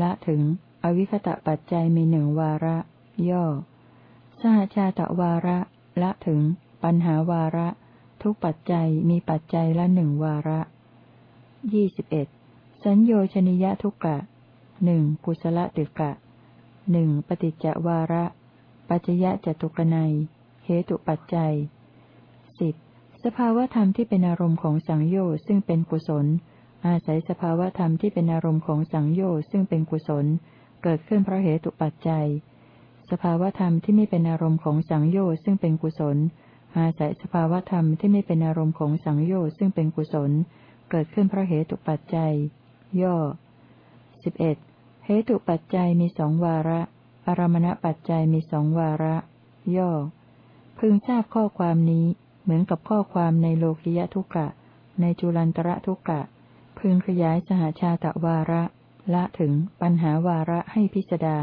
ละถึง อวิคตะปัจจัยมีหนึ่งวาระ ย่อ สหชาตะวาระ ละถึง ปัญหาวาระ ทุกปัจจัยมีปัจจัยละหนึ่งวาระยี่สิบเอ็ดสัญโยชนิยทุกกะหนึ่งกุศลติกะหนึ่งปฏิจจวาระ ปัจยะจตุกนัยเหตุปัจจัยสิบสภาวธรรมที่เป็นอารมณ์ของสังโยชน์ซึ่งเป็นกุศล อาศัยสภาวธรรมที่เป็นอารมณ์ของสังโยชน์ซึ่งเป็นกุศล เกิดขึ้นเพราะเหตุปัจจัย สภาวธรรมที่ไม่เป็นอารมณ์ของสังโยชน์ซึ่งเป็นกุศล อาศัยสภาวธรรมที่ไม่เป็นอารมณ์ของสังโยชน์ซึ่งเป็นกุศล เกิดขึ้นเพราะเหตุปัจจัย ย่อสิบเอ็ดเหตุปัจจัยมีสองวาระ อารมณปัจจัยมีสองวาระ ย่อ พึงทราบข้อความนี้เหมือนกับข้อความในโลกิยทุกะ ในจุลันตระทุกะ พึงขยายสหชาตะวาระ ละถึงปัญหาวาระให้พิจารณา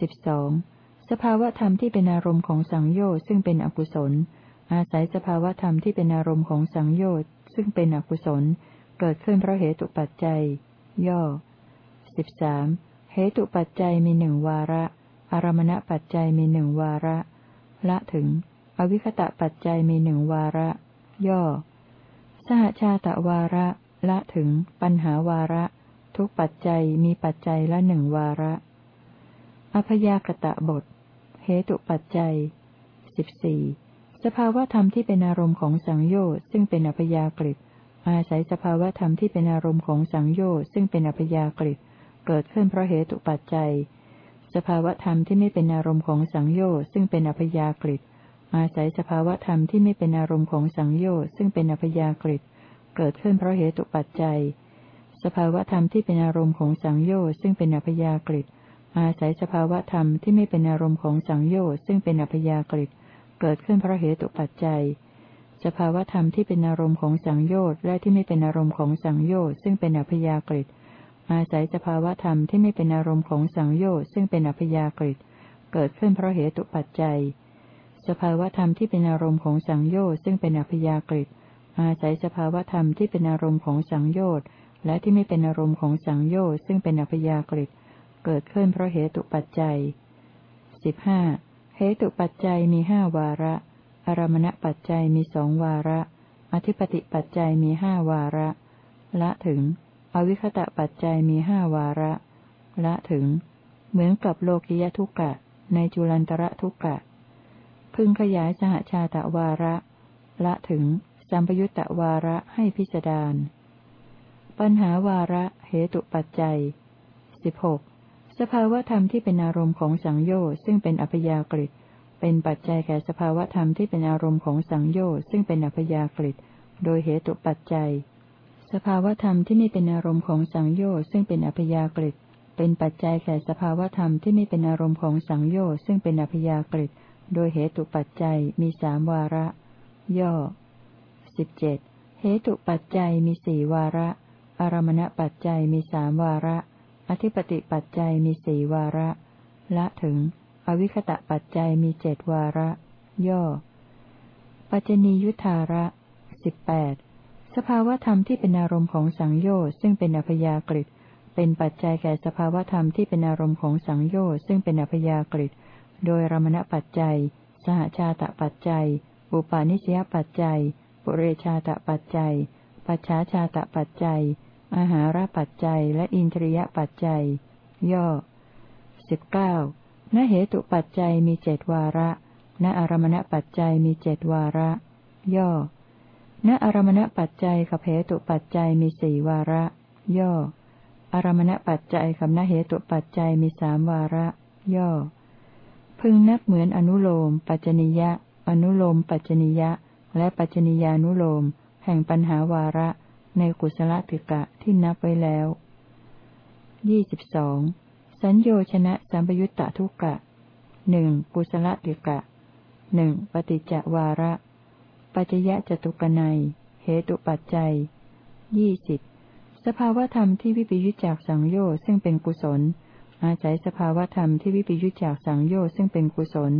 สิบสองสภาวธรรมที่เป็นอารมณ์ของสังโยชน์ซึ่งเป็นอกุศล อาศัยสภาวธรรมที่เป็นอารมณ์ของสังโยชน์ซึ่งเป็นอกุศล เกิดขึ้นเพราะเหตุปัจจัย ย่อสิบสามเหตุปัจจัยมีหนึ่งวาระ อารมณปัจจัยมีหนึ่งวาระ ละถึง อวิคตะปัจจัยมีหนึ่งวาระ ย่อ สหชาตะวาระ ละถึง ปัญหาวาระ ทุกปัจจัยมีปัจจัยละหนึ่งวาระ อพยากตะบท เหตุปัจจัยสิบสี่สภาวธรรมที่เป็นอารมณ์ของสังโยชน์ซึ่งเป็นอัพยากฤิอาศัยสภาวธรรมที่เป็นอารมณ์ของสังโยชน์ซึ่งเป็นอัพยากฤิเกิดขึ้นเพราะเหตุปัจจัย สภาวธรรมที่ไม่เป็นอารมณ์ของสังโยชน์ซึ่งเป็นอัพยากฤิอาศัยสภาวธรรมที่ไม่เป็นอารมณ์ของสังโยชน์ซึ่งเป็นอัพยากฤิเกิดขึ้นเพราะเหตุปัจจัย สภาวธรรมที่เป็นอารมณ์ของสังโยชน์ซึ่งเป็นอัพยากฤิ อาศัยสภาวธรรมที่ไม่เป็นอารมณ์ของสังโยชน์ซึ่งเป็นอัพยากฤิเกิดขึ้นเพราะเหตุปัจจัย สภาวธรรมที่เป็นอารมณ์ของสังโยชน์และที่ไม่เป็นอารมณ์ของสังโยชน์ซึ่งเป็นอัพยากฤิอาศัยสภาวธรรมที่ไม่เป็นอารมณ์ของสังโยชน์ซึ่งเป็นอัพยากฤิเกิดขึ้นเพราะเหตุปัจจัย สภาวธรรมที่เป็นอารมณ์ของสังโยชน์ซึ่งเป็นอัพยากฤิอาศัยสภาวธรรมที่เป็นอารมณ์ของสังโยชน์และที่ไม่เป็นอารมณ์ของสังโยชน์ซึ่งเป็นอัพยากฤิ เกิดขึ้นเพราะเหตุปัจจัยสิบห้าเหตุปัจจัยมีห้าวาระ อารมณปัจจัยมีสองวาระ อธิปติปัจจัยมีห้าวาระ ละถึง อวิคตะปัจจัยมีห้าวาระ ละถึง เหมือนกับโลกิยทุกกะ ในจุลันตระทุกกะ พึงขยายสหชาตะวาระ ละถึงสัมปยุตตะวาระให้พิจารณาปัญหาวาระเหตุปัจจัยสิบหก สภาวธรรมที่เป็นอารมณ์ของสังโยชน์ซึ่งเป็นอัพยากฤิเป็นปัจจัยแก่สภาวธรรมที่เป็นอารมณ์ของสังโยชน์ซึ่งเป็นอัพยากฤิโดยเหตุปัจจัย สภาวธรรมที่ไม่เป็นอารมณ์ของสังโยชน์ซึ่งเป็นอัพยากฤิเป็นปัจจัยแก่สภาวธรรมที่ไม่เป็นอารมณ์ของสังโยชน์ซึ่งเป็นอัพยากฤิโดยเหตุปัจจัยมีสามวาระ ย่อสิบเจ็ดเหตุปัจจัยมีสี่วาระ อารมณปัจจัยมีสามวาระ อธิปติปัจจัยมีสี่วาระ ละถึง อวิคตะปัจจัยมีเจดวาระ ย่อ ปัจจนียุทธาระสิบแปดสภาวธรรมที่เป็นอารมณ์ของสังโยชน์ซึ่งเป็นอพยากฤิตเป็นปัจจัยแก่สภาวธรรมที่เป็นอารมณ์ของสังโยชน์ซึ่งเป็นอพยากฤิตโดยรมณปัจจัย สหชาตปัจจัย อุปาณิสยปัจจัย ปุเรชาตปัจจัย ปัจฉาชาตปัจจัย อาหารปัจจัยและอินทรียปัจจัย ย่อสิบเก้าณเหตุปัจจัยมีเจดวาระ ณอารมณปัจจัยมีเจดวาระ ย่อ ณอารมณปัจจัยกับเหตุปัจจัยมีสี่วาระ ย่อ อารมณปัจจัยกับณเหตุปัจจัยมีสามวาระ ย่อ พึงนับเหมือนอนุโลม ปัจจนิยะ อนุโลมปัจจนิยะ และปัจจนิยานุโลม แห่งปัญหาวาระ ในกุศลติกะที่นับไว้แล้วยี่สิบสองสัญโยชนะสัมปยุตตทุกะหนึ่งกุศลติกะหนึ่งปฏิจจวาระ ปัจยะจตุกนัยเหตุปัจจัยยี่สิบสภาวธรรมที่วิปยุจจากสังโยชน์ซึ่งเป็นกุศล อาศัยสภาวธรรมที่วิปยุจจากสังโยชน์ซึ่งเป็นกุศล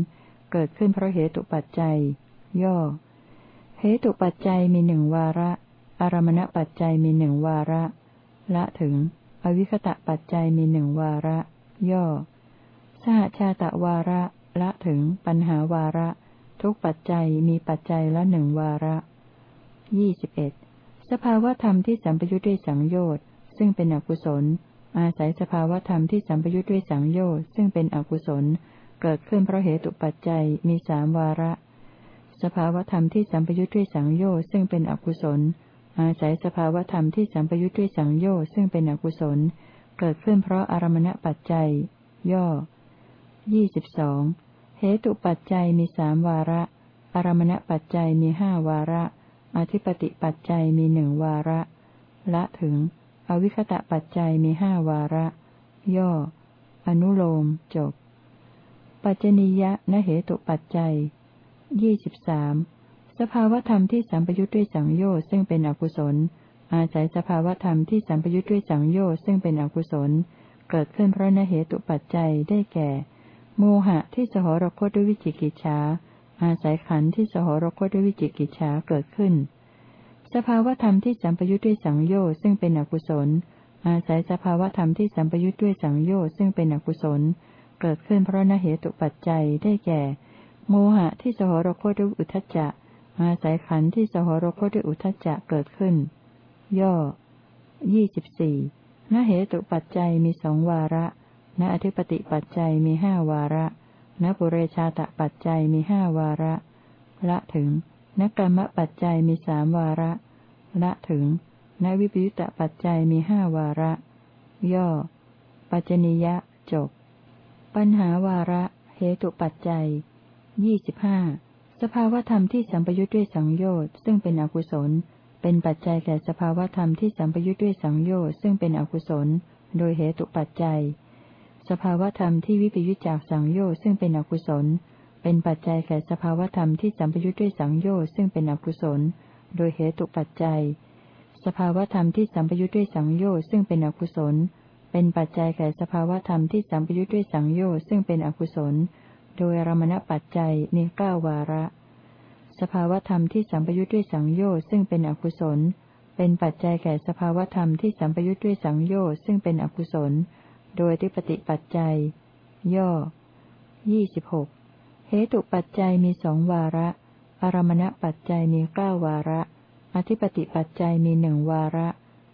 เกิดขึ้นเพราะเหตุปัจจัย ย่อ เหตุปัจจัยมีหนึ่งวาระ อารมณปัจจัยมีหนึ่งวาระ ละถึง อวิคตะปัจจัยมีหนึ่งวาระ ย่อ สหชาตะวาระ ละถึง ปัญหาวาระ ทุกปัจจัยมีปัจจัยละหนึ่งวาระยี่สิบเอ็ดสภาวธรรมที่สัมปยุทธ์ด้วยสังโยชน์ซึ่งเป็นอกุศล อาศัยสภาวธรรมที่สัมปยุทธ์ด้วยสังโยชน์ซึ่งเป็นอกุศล เกิดขึ้นเพราะเหตุปัจจัยมีสามวาระ สภาวธรรมที่สัมปยุทธ์ด้วยสังโยชน์ซึ่งเป็นอกุศล อาศัยสภาวธรรมที่สัมปยุทธ์ด้วยสังโยชน์ซึ่งเป็นอกุศล เกิดขึ้นเพราะอารมณปัจจัย ย่อยี่สิบสองเหตุปัจจัยมีสามวาระ อารมณปัจจัยมีห้าวาระ อธิปติปัจจัยมีหนึ่งวาระ ละถึง อวิคตะปัจจัยมีห้าวาระ ย่อ อนุโลม จบ ปัจจนิยะนเหตุปัจจัยยี่สิบสาม สภาวธรรมที่สัมปยุทธ์ด้วยสังโยชน์ซึ่งเป็นอกุศล อาศัยสภาวธรรมที่สัมปยุทธ์ด้วยสังโยชน์ซึ่งเป็นอกุศล เกิดขึ้นเพราะนเหตุปัจจัยได้แก่ โมหะที่สหรคตด้วยวิจิกิจฉาอาศัยขันธ์ที่สหรคตด้วยวิจิกิจฉาเกิดขึ้น สภาวธรรมที่สัมปยุทธ์ด้วยสังโยชน์ซึ่งเป็นอกุศล อาศัยสภาวธรรมที่สัมปยุทธ์ด้วยสังโยชน์ซึ่งเป็นอกุศล เกิดขึ้นเพราะนเหตุปัจจัยได้แก่ โมหะที่สหรคตด้วยอุทจจะ อาศัยขันธ์ที่สหรคตด้วยอุทจจะเกิดขึ้น ย่อยี่สิบสี่นเหตุปัจจัยมีสองวาระ ณอธิปติปัจจัยมีห้าวาระ ณปุเรชาตปัจจัยมีห้าวาระ ละถึงนกรรมปัจจัยมีสามวาระ ละถึงนวิปยุตตปัจจัยมีห้าวาระ ย่อ ปัจจนิยะจบ ปัญหาวาระ เหตุปัจจัยยี่สิบห้า สภาวธรรมที่สัมปยุทธ์ด้วยสังโยชน์ซึ่งเป็นอกุศล เป็นปัจจัยแก่สภาวธรรมที่สัมปยุทธ์ด้วยสังโยชน์ซึ่งเป็นอกุศล โดยเหตุปัจจัย สภาวธรรมที่วิปยุจจากสังโยชน์ซึ่งเป็นอกุศล เป็นปัจจัยแก่สภาวธรรมที่สัมปยุทธ์ด้วยสังโยชน์ซึ่งเป็นอกุศล โดยเหตุปัจจัย สภาวธรรมที่สัมปยุทธ์ด้วยสังโยชน์ซึ่งเป็นอกุศล เป็นปัจจัยแก่สภาวธรรมที่สัมปยุทธ์ด้วยสังโยชน์ซึ่งเป็นอกุศล โดยอรมณปัจจัยมีเก้าวาระ สภาวธรรมที่สัมปยุทธ์ด้วยสังโยชน์ซึ่งเป็นอกุศล เป็นปัจจัยแก่สภาวธรรมที่สัมปยุทธ์ด้วยสังโยชน์ซึ่งเป็นอกุศล โดยทิปติปัจจัย ย่อยี่สิบหกเหตุปัจจัยมีสองวาระ อารมณปัจจัยมีเก้าวาระ อธิปติปัจจัยมีหนึ่งวาระ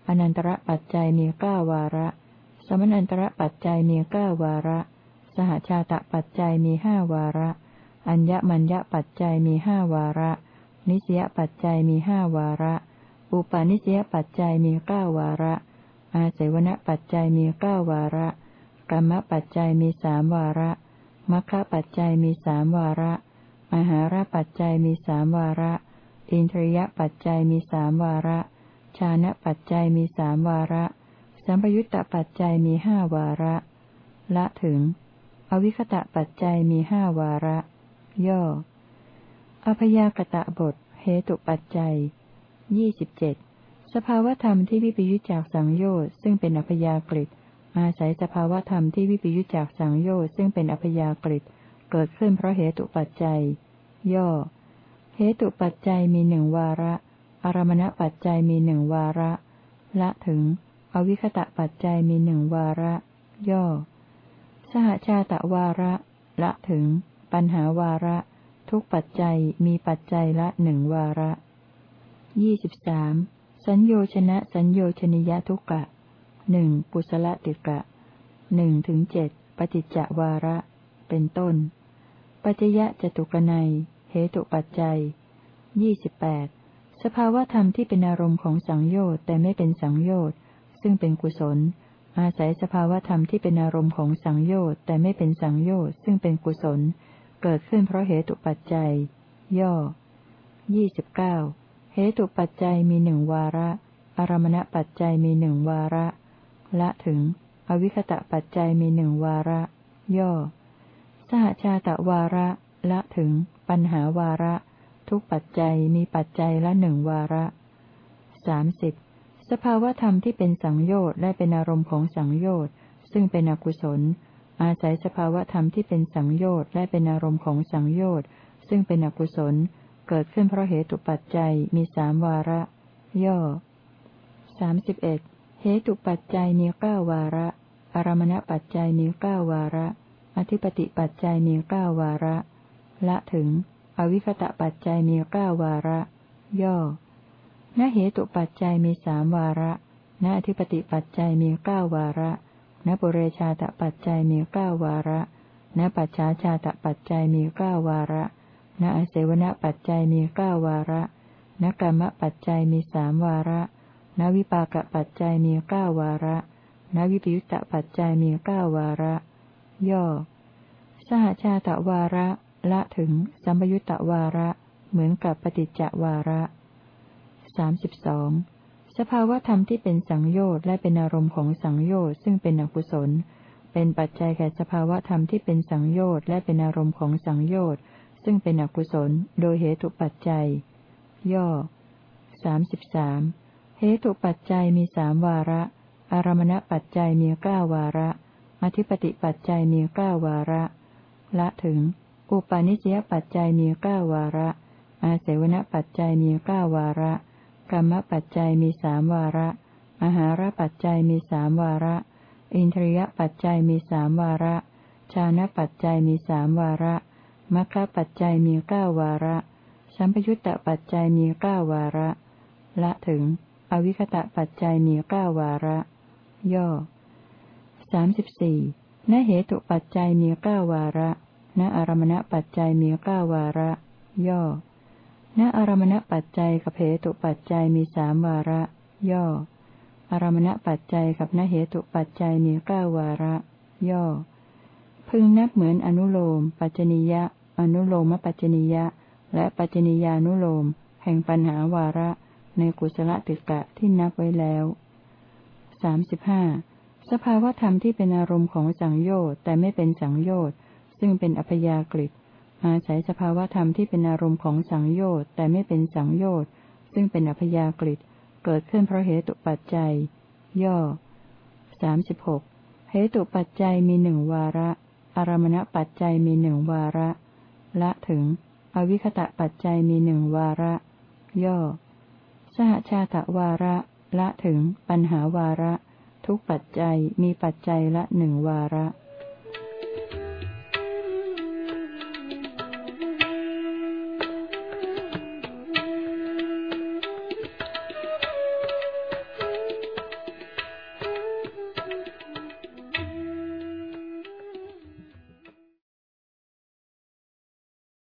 อนันตระปัจจัยมีเก้าวาระ สมนันตระปัจจัยมีเก้าวาระ สหชาตปัจจัยมีห้าวาระ อัญญมัญญปัจจัยมีห้าวาระ นิสยปัจจัยมีห้าวาระ อุปาณิสยปัจจัยมีเก้าวาระ อาศัยวณปัจจัยมีเก้าวาระกรรมปัจจัยมีสามวาระมัคคะปัจจัยมีสามวาระ มหาราปัจจัยมีสามวาระ อินทรียปัจจัยมีสามวาระ ชานะปัจจัยมีสามวาระ สัมปยุตตปัจจัยมีห้าวาระ ละถึง อวิคตะปัจจัยมีห้าวาระ ย่อ อพยากตะบท เหตุปัจจัยยี่สิบเจ็ดสภาวธรรมที่วิปยุจจากสังโยชน์ซึ่งเป็นอพยากฤิอาศัยสภาวธรรมที่วิปยุจจากสังโยชน์ซึ่งเป็นอพยากฤิเกิดขึ้นเพราะเหตุปัจจัย ย่อ เหตุปัจจัยมีหนึ่งวาระ อารมณปัจจัยมีหนึ่งวาระ ละถึง อวิคตะปัจจัยมีหนึ่งวาระ ย่อ สหชาตะวาระ ละถึง ปัญหาวาระ ทุกปัจจัยมีปัจจัยละหนึ่งวาระยี่สิบสามสัญโยชนะสัญโยชนิยทุกกะหนึ่งปุสละติกะหนึ่งถึงเจ็ดปฏิจจวาระ เป็นต้น ปัจยะจตุกนัยเหตุปัจจัยยี่สิบแปดสภาวธรรมที่เป็นอารมณ์ของสังโยชน์แต่ไม่เป็นสังโยชน์ซึ่งเป็นกุศล อาศัยสภาวธรรมที่เป็นอารมณ์ของสังโยชน์แต่ไม่เป็นสังโยชน์ซึ่งเป็นกุศล เกิดขึ้นเพราะเหตุปัจจัย ย่อยี่สิบเก้าเหตุปัจจัยมีหนึ่งวาระ อารมณปัจจัยมีหนึ่งวาระ ละถึง อวิคตะปัจจัยมีหนึ่งวาระ ย่อ สหชาตะวาระ ละถึง ปัญหาวาระ ทุกปัจจัยมีปัจจัยละหนึ่งวาระสามสิบ ภาวธรรมที่เป็นสังโยชน์และเป็นอารมณ์ของสังโยชน์ซึ่งเป็นอกุศล อาศัยสภาวธรรมที่เป็นสังโยชน์และเป็นอารมณ์ของสังโยชน์ซึ่งเป็นอกุศล เกิดขึ้นเพราะเหตุปัจจัยมีสามวาระ ย่อสามสิบเอ็ดเหตุปัจจัยมีเก้าวาระ อารมณปัจจัยมีเก้าวาระ อธิปติปัจจัยมีเก้าวาระ ละถึง อวิคตะปัจจัยมีเก้าวาระ ย่อ ณเหตุปัจจัยมีสามวาระ ณอธิปติปัจจัยมีเก้าวาระ ณปุเรชาตปัจจัยมีเก้าวาระ ณปัจฉาชาตปัจจัยมีเก้าวาระ ณอเสวนปัจจัยมีเก้าวาระ ณกรรมปัจจัยมีสามวาระนวิปากปัจจัยมีเก้าวาระนวิปยุตตปัจจัยมีเก้าวาระ ย่อ สหชาตวาระ ละถึงสัมยุตตวาระ เหมือนกับปฏิจจวาระ สามสิบสองสภาวธรรมที่เป็นสังโยชน์และเป็นอารมณ์ของสังโยชน์ซึ่งเป็นอกุศล เป็นปัจจัยแก่สภาวธรรมที่เป็นสังโยชน์และเป็นอารมณ์ของสังโยชน์ซึ่งเป็นอกุศล โดยเหตุปัจจัย ย่อสามสิบสามเหตุปัจจัยมีสามวาระ อารมณปัจจัยมีเก้าวาระ อธิปติปัจจัยมีเก้าวาระ ละถึง อุปาณิสยปัจจัยมีเก้าวาระ อาเสวนปัจจัยมีเก้าวาระ กรรมปัจจัยมีสามวาระอาหาราปัจจัยมีสามวาระ อินทรียปัจจัยมีสามวาระ ชานะปัจจัยมีสามวาระมัคคะปัจจัยมีเก้าวาระ สัมปยุตตปัจจัยมีเก้าวาระ ละถึง อวิคตะปัจจัยมีเก้าวาระ ย่อสามสิบสี่ณเหตุปัจจัยมีเก้าวาระ ณอารมณปัจจัยมีเก้าวาระ ย่อ ณอารมณปัจจัยกับเหตุปัจจัยมีสามวาระ ย่อ อารมณปัจจัยกับณเหตุปัจจัยมีเก้าวาระ ย่อ พึงนับเหมือนอนุโลม ปัจจนิยะ อนุโลมปัจจนิยะ และปัจจนิยานุโลม แห่งปัญหาวาระ ในกุศลติกะที่นับไว้แล้วสามสิบห้าสภาวธรรมที่เป็นอารมณ์ของสังโยชน์แต่ไม่เป็นสังโยชน์ซึ่งเป็นอัพยากฤิ อาศัยสภาวธรรมที่เป็นอารมณ์ของสังโยชน์แต่ไม่เป็นสังโยชน์ซึ่งเป็นอัพยากฤิเกิดขึ้นเพราะเหตุปัจจัย ย่อสามสิบหกเหตุปัจจัยมีหนึ่งวาระ อารมณปัจจัยมีหนึ่งวาระ ละถึง อวิคตะปัจจัยมีหนึ่งวาระ ย่อ สหชาตะวาระ ละถึง ปัญหาวาระ ทุกปัจจัยมีปัจจัยละหนึ่งวาระ